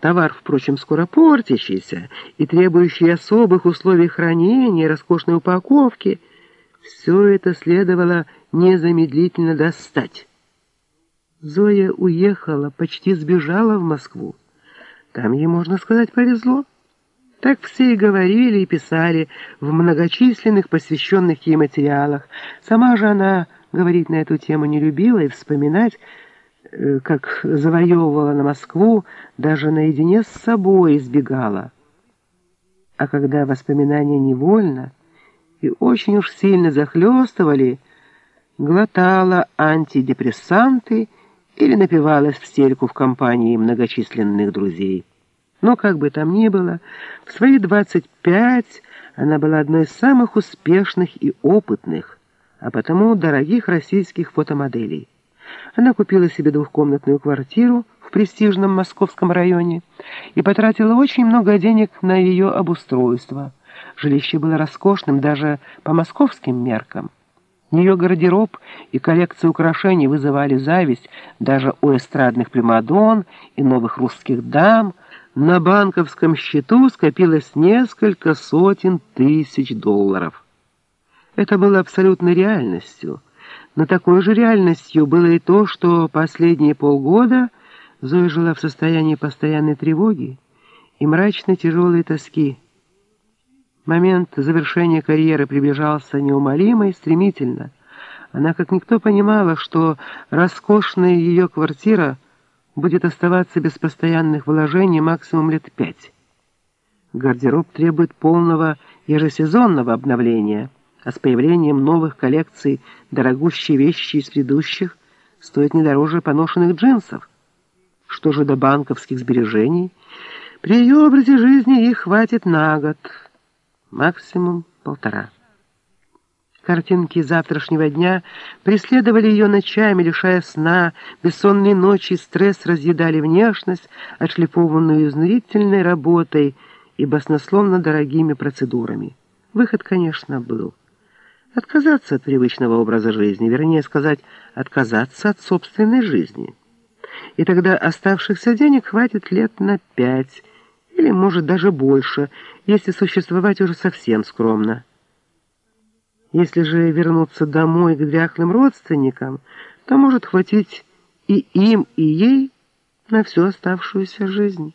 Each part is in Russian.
Товар, впрочем, скоро портящийся и требующий особых условий хранения, роскошной упаковки. Все это следовало незамедлительно достать. Зоя уехала, почти сбежала в Москву. Там ей, можно сказать, повезло. Так все и говорили, и писали в многочисленных посвященных ей материалах. Сама же она говорить на эту тему не любила и вспоминать, как завоевывала на Москву, даже наедине с собой избегала. А когда воспоминания невольно и очень уж сильно захлестывали, глотала антидепрессанты или напивалась в стельку в компании многочисленных друзей. Но, как бы там ни было, в свои 25 она была одной из самых успешных и опытных, а потому дорогих российских фотомоделей. Она купила себе двухкомнатную квартиру в престижном московском районе и потратила очень много денег на ее обустройство. Жилище было роскошным даже по московским меркам. Ее гардероб и коллекция украшений вызывали зависть даже у эстрадных примадон и новых русских дам – на банковском счету скопилось несколько сотен тысяч долларов. Это было абсолютной реальностью, но такой же реальностью было и то, что последние полгода Зоя жила в состоянии постоянной тревоги и мрачной тяжелой тоски. Момент завершения карьеры приближался неумолимо и стремительно. Она как никто понимала, что роскошная ее квартира — будет оставаться без постоянных вложений максимум лет пять. Гардероб требует полного ежесезонного обновления, а с появлением новых коллекций дорогущие вещи из предыдущих стоят не дороже поношенных джинсов. Что же до банковских сбережений? При ее образе жизни их хватит на год, максимум полтора. Картинки завтрашнего дня преследовали ее ночами, лишая сна, бессонные ночи и стресс разъедали внешность, отшлифованную изнурительной работой и баснословно дорогими процедурами. Выход, конечно, был. Отказаться от привычного образа жизни, вернее сказать, отказаться от собственной жизни. И тогда оставшихся денег хватит лет на пять, или, может, даже больше, если существовать уже совсем скромно. Если же вернуться домой к дряхлым родственникам, то может хватить и им, и ей на всю оставшуюся жизнь.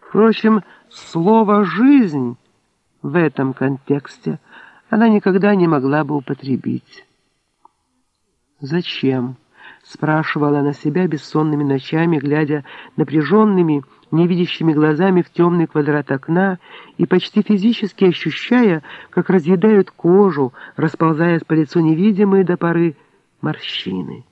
Впрочем, слово «жизнь» в этом контексте она никогда не могла бы употребить. «Зачем?» — спрашивала она себя бессонными ночами, глядя напряженными, невидящими глазами в темный квадрат окна и почти физически ощущая, как разъедают кожу, расползаясь по лицу невидимые до поры морщины.